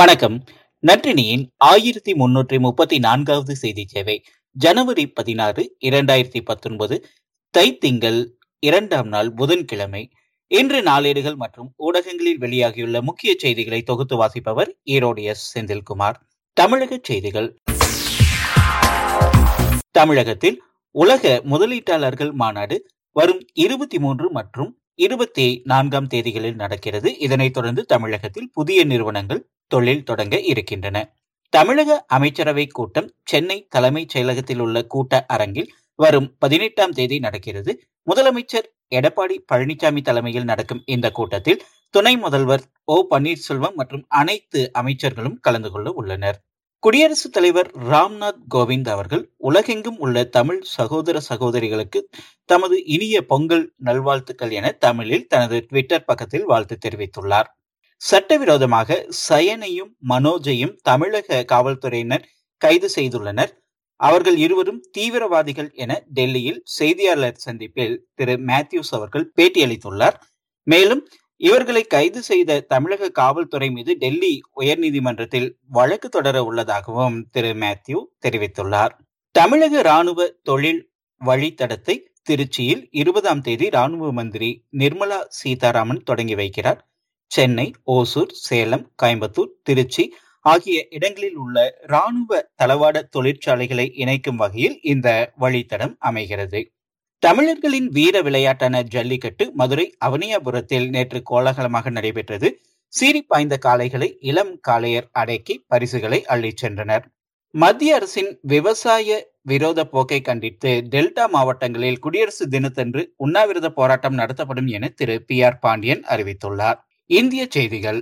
வணக்கம். நற்றினியின் ஆயிரத்தி முன்னூற்றி முப்பத்தி நான்காவது செய்தி சேவை ஜனவரி பதினாறு இரண்டாயிரத்தி பத்தொன்பது தைத்திங்கள் இரண்டாம் நாள் புதன்கிழமை. இன்று நாளேடுகள் மற்றும் ஊடகங்களில் வெளியாகியுள்ள முக்கிய செய்திகளை தொகுத்து வாசிப்பவர் ஈரோடு எஸ். செந்தில்குமார். தமிழக செய்திகள். தமிழகத்தில் உலக முதலீட்டாளர்கள் மாநாடு வரும் இருபத்தி மூன்று மற்றும் இருபத்தி நான்காம் தேதிகளில் நடக்கிறது. இதனைத் தொடர்ந்து தமிழகத்தில் புதிய நிறுவனங்கள் தொழில் தொடங்க இருக்கின்றன. தமிழக அமைச்சரவை கூட்டம் சென்னை தலைமைச் செயலகத்தில் உள்ள கூட்ட அரங்கில் வரும் பதினெட்டாம் தேதி நடக்கிறது. முதலமைச்சர் எடப்பாடி பழனிசாமி தலைமையில் நடக்கும் இந்த கூட்டத்தில் துணை முதல்வர் ஓ பன்னீர்செல்வம் மற்றும் அனைத்து அமைச்சர்களும் கலந்து கொள்ள உள்ளனர். குடியரசுத் தலைவர் ராம்நாத் கோவிந்த் அவர்கள் உலகெங்கும் உள்ள தமிழ் சகோதர சகோதரிகளுக்கு தமது இனிய பொங்கல் நல்வாழ்த்துக்கள் என தமிழில் தனது ட்விட்டர் பக்கத்தில் வாழ்த்து தெரிவித்துள்ளார். சட்டவிரோதமாக சயனையும் மனோஜையும் தமிழக காவல்துறையினர் கைது செய்துள்ளனர். அவர்கள் இருவரும் தீவிரவாதிகள் என டெல்லியில் செய்தியாளர் சந்திப்பில் திரு மேத்யூஸ் அவர்கள் பேட்டியளித்துள்ளார். மேலும் இவர்களை கைது செய்த தமிழக காவல்துறை மீது டெல்லி உயர்நீதிமன்றத்தில் வழக்கு தொடர உள்ளதாகவும் திரு மேத்யூ தெரிவித்துள்ளார். தமிழக ராணுவ தொழில் வழித்தடத்தை திருச்சியில் இருபதாம் தேதி ராணுவ மந்திரி நிர்மலா சீதாராமன் தொடங்கி வைக்கிறார். சென்னை ஓசூர் சேலம் கோயம்புத்தூர் திருச்சி ஆகிய இடங்களில் உள்ள ராணுவ தளவாட தொழிற்சாலைகளை இணைக்கும் வகையில் இந்த வழித்தடம் அமைகிறது. தமிழர்களின் வீர விளையாட்டான ஜல்லிக்கட்டு மதுரை அவனியாபுரத்தில் நேற்று கோலாகலமாக நடைபெற்றது. சீறி பாய்ந்த காளைகளை இளம் காளையர் அடக்கி பரிசுகளை அள்ளிச் சென்றனர். மத்திய அரசின் விவசாய விரோத போக்கை கண்டித்து டெல்டா மாவட்டங்களில் குடியரசு தினத்தன்று உண்ணாவிரத போராட்டம் நடத்தப்படும் என திரு பி ஆர் பாண்டியன் அறிவித்துள்ளார். இந்திய செய்திகள்.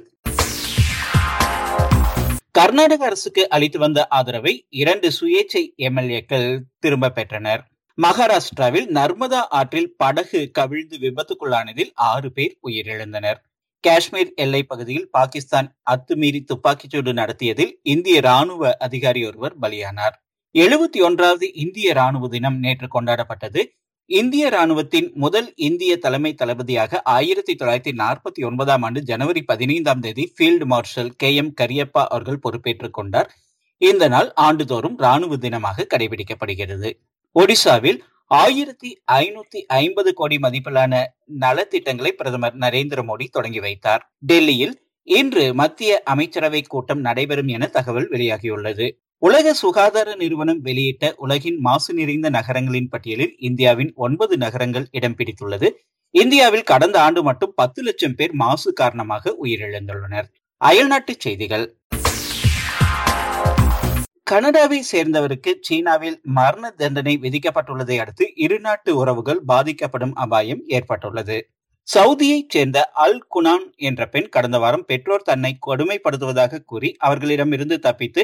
கர்நாடக அரசுக்கு அளித்து வந்த ஆதரவை இரண்டு சுயேட்சை எம்எல்ஏக்கள் திரும்ப பெற்றனர். மகாராஷ்டிராவில் நர்மதா ஆற்றில் படகு கவிழ்ந்து விபத்துக்குள்ளானதில் ஆறு பேர் உயிரிழந்தனர். காஷ்மீர் எல்லை பகுதியில் பாகிஸ்தான் அத்துமீறி துப்பாக்கிச்சூடு நடத்தியதில் இந்திய ராணுவ அதிகாரி ஒருவர் பலியானார். எழுபத்தி ஒன்றாவது இந்திய ராணுவ தினம் நேற்று கொண்டாடப்பட்டது. இந்திய ராணுவத்தின் முதல் இந்திய தலைமை தளபதியாக ஆயிரத்தி தொள்ளாயிரத்தி நாற்பத்தி ஒன்பதாம் ஆண்டு ஜனவரி பதினைந்தாம் தேதி field marshal K M Cariappa அவர்கள் பொறுப்பேற்றுக் கொண்டார். இந்த நாள் ஆண்டுதோறும் ராணுவ தினமாக கடைபிடிக்கப்படுகிறது. ஒடிசாவில் ஆயிரத்தி ஐநூத்தி ஐம்பது கோடி மதிப்பிலான நலத்திட்டங்களை பிரதமர் நரேந்திர மோடி தொடங்கி வைத்தார். டெல்லியில் இன்று மத்திய அமைச்சரவை கூட்டம் நடைபெறும் என தகவல் வெளியாகியுள்ளது. உலக சுகாதார நிறுவனம் வெளியிட்ட உலகின் மாசு நிறைந்த நகரங்களின் பட்டியலில் இந்தியாவின் ஒன்பது நகரங்கள் இடம் பிடித்துள்ளது. இந்தியாவில் கடந்த ஆண்டு மட்டும் பத்து லட்சம் பேர் மாசு காரணமாக உயிரிழந்துள்ளனர். அயல்நாட்டு செய்திகள். கனடாவை சேர்ந்தவருக்கு சீனாவில் மரண தண்டனை விதிக்கப்பட்டுள்ளதை அடுத்து இருநாட்டு உறவுகள் பாதிக்கப்படும் அபாயம் ஏற்பட்டுள்ளது. சவுதியைச் சேர்ந்த அல் குனான் என்ற பெண் கடந்த வாரம் பெற்றோர் தன்னை கொடுமைப்படுத்துவதாக கூறி அவர்களிடமிருந்து தப்பித்து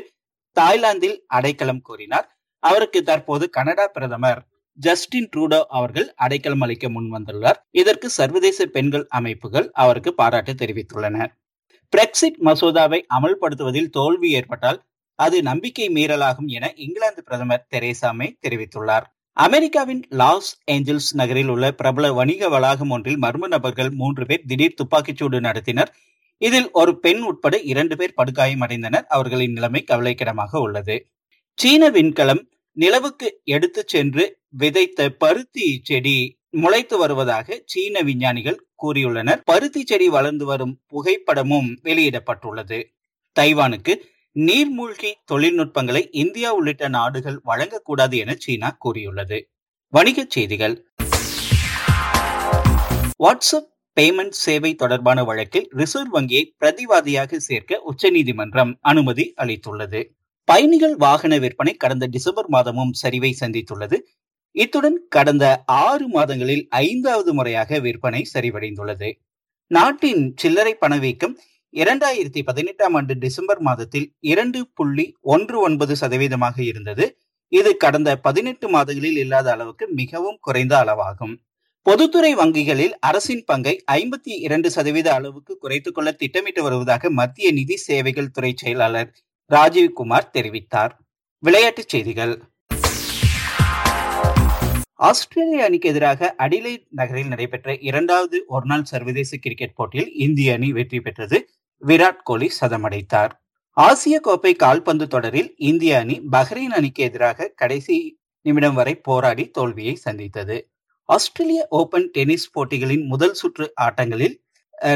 தாய்லாந்தில் அடைக்கலம் கோரினார். அவருக்கு தற்போது கனடா பிரதமர் ஜஸ்டின் ட்ரூடோ அவர்கள் அடைக்கலம் அளிக்க முன் வந்துள்ளார். இதற்கு சர்வதேச பெண்கள் அமைப்புகள் அவருக்கு பாராட்டு தெரிவித்துள்ளன பிரெக்சிட் மசோதாவை அமல்படுத்துவதில் தோல்வி ஏற்பட்டால் அது நம்பிக்கை மீறலாகும் என இங்கிலாந்து பிரதமர் தெரேசா மே தெரிவித்துள்ளார். அமெரிக்காவின் லாஸ் ஏஞ்சல்ஸ் நகரில் உள்ள பிரபல வணிக வளாகம் ஒன்றில் மர்ம நபர்கள் மூன்று பேர் திடீர் துப்பாக்கிச்சூடு நடத்தினர். இதில் ஒரு பெண் உட்பட இரண்டு பேர் படுகாயமடைந்தனர் அவர்களின் நிலைமை கவலைக்கிடமாக உள்ளது. சீன விண்கலம் நிலவுக்கு எடுத்து சென்று விதைத்த பருத்தி செடி முளைத்து வருவதாக சீன விஞ்ஞானிகள் கூறியுள்ளனர். பருத்தி செடி வளர்ந்து வரும் புகைப்படமும் வெளியிடப்பட்டுள்ளது. தைவானுக்கு நீர்மூழ்கி தொழில்நுட்பங்களை இந்தியா உள்ளிட்ட நாடுகள் வழங்கக்கூடாது என சீனா கூறியுள்ளது. வணிகச் செய்திகள். வாட்ஸ்அப் பேமெண்ட் சேவை தொடர்பான வழக்கில் ரிசர்வ் வங்கியை பிரதிவாதியாக சேர்க்க உச்சநீதிமன்றம் அனுமதி அளித்துள்ளது. பயணிகள் வாகன விற்பனை கடந்த டிசம்பர் மாதமும் சரிவை சந்தித்துள்ளது. இத்துடன் கடந்த ஆறு மாதங்களில் ஐந்தாவது முறையாக விற்பனை சரிவடைந்துள்ளது. நாட்டின் சில்லறை பணவீக்கம் இரண்டாயிரத்தி பதினெட்டாம் ஆண்டு டிசம்பர் மாதத்தில் இரண்டு புள்ளி ஒன்று ஒன்பது சதவீதமாக இருந்தது. இது கடந்த பதினெட்டு மாதங்களில் இல்லாத அளவுக்கு மிகவும் குறைந்த அளவாகும். பொதுத்துறை வங்கிகளில் அரசின் பங்கை ஐம்பத்தி இரண்டு சதவீத அளவுக்கு குறைத்துக் கொள்ள திட்டமிட்டு வருவதாக மத்திய நிதி சேவைகள் துறை செயலாளர் ராஜீவ்குமார் தெரிவித்தார். விளையாட்டுச் செய்திகள். ஆஸ்திரேலிய அணிக்கு எதிராக அடிலைட் நகரில் நடைபெற்ற இரண்டாவது ஒருநாள் சர்வதேச கிரிக்கெட் போட்டியில் இந்திய அணி வெற்றி பெற்றது. விராட் கோலி சதமடைத்தார். ஆசிய கோப்பை கால்பந்து தொடரில் இந்திய அணி பஹ்ரைன் அணிக்கு எதிராக கடைசி நிமிடம் வரை போராடி தோல்வியை சந்தித்தது. ஆஸ்திரேலிய ஓபன் டென்னிஸ் போட்டிகளின் முதல் சுற்று ஆட்டங்களில்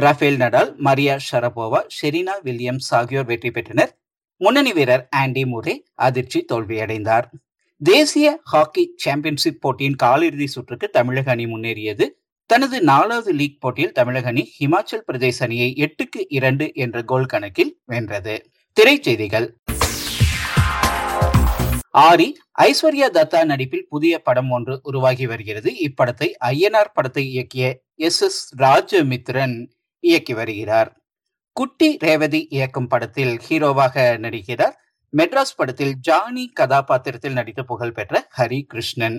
Rafael Nadal Maria Sharapova Serena Williams ஆகியோர் வெற்றி பெற்றனர். முன்னணி வீரர் ஆண்டி முரே அதிர்ச்சி தோல்வியடைந்தார். தேசிய ஹாக்கி சாம்பியன்ஷிப் போட்டியின் காலிறுதி சுற்றுக்கு தமிழக அணி முன்னேறியது. தனது நாலாவது லீக் போட்டியில் தமிழக அணி ஹிமாச்சல் பிரதேச அணியை எட்டுக்கு இரண்டு என்ற கோல் கணக்கில் வென்றது. திரைச்செய்திகள். ஆரி ஐஸ்வர்யா தத்தா நடிப்பில் புதிய படம் ஒன்று உருவாகி வருகிறது. இப்படத்தை ஐயனார் படத்தை இயக்கிய எஸ் எஸ் ராஜமித்ரன் இயக்கி வருகிறார். குட்டி ரேவதி இயக்கும் படத்தில் ஹீரோவாக நடிக்கிறார். மெட்ராஸ் படத்தில் ஜானி கதாபாத்திரத்தில் நடித்த புகழ்பெற்ற ஹரி கிருஷ்ணன்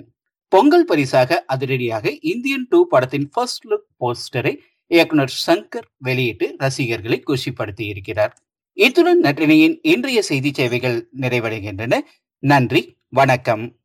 பொங்கல் பரிசாக அதிரடியாக இந்தியன் டூ படத்தின் ஃபர்ஸ்ட் லுக் போஸ்டரை இயக்குனர் சங்கர் வெளியிட்டு ரசிகர்களை குஷிப்படுத்தி இருக்கிறார். இத்துடன் நற்றினியின் இன்றைய செய்தி சேவைகள் நிறைவடைகின்றன. நன்றி வணக்கம்.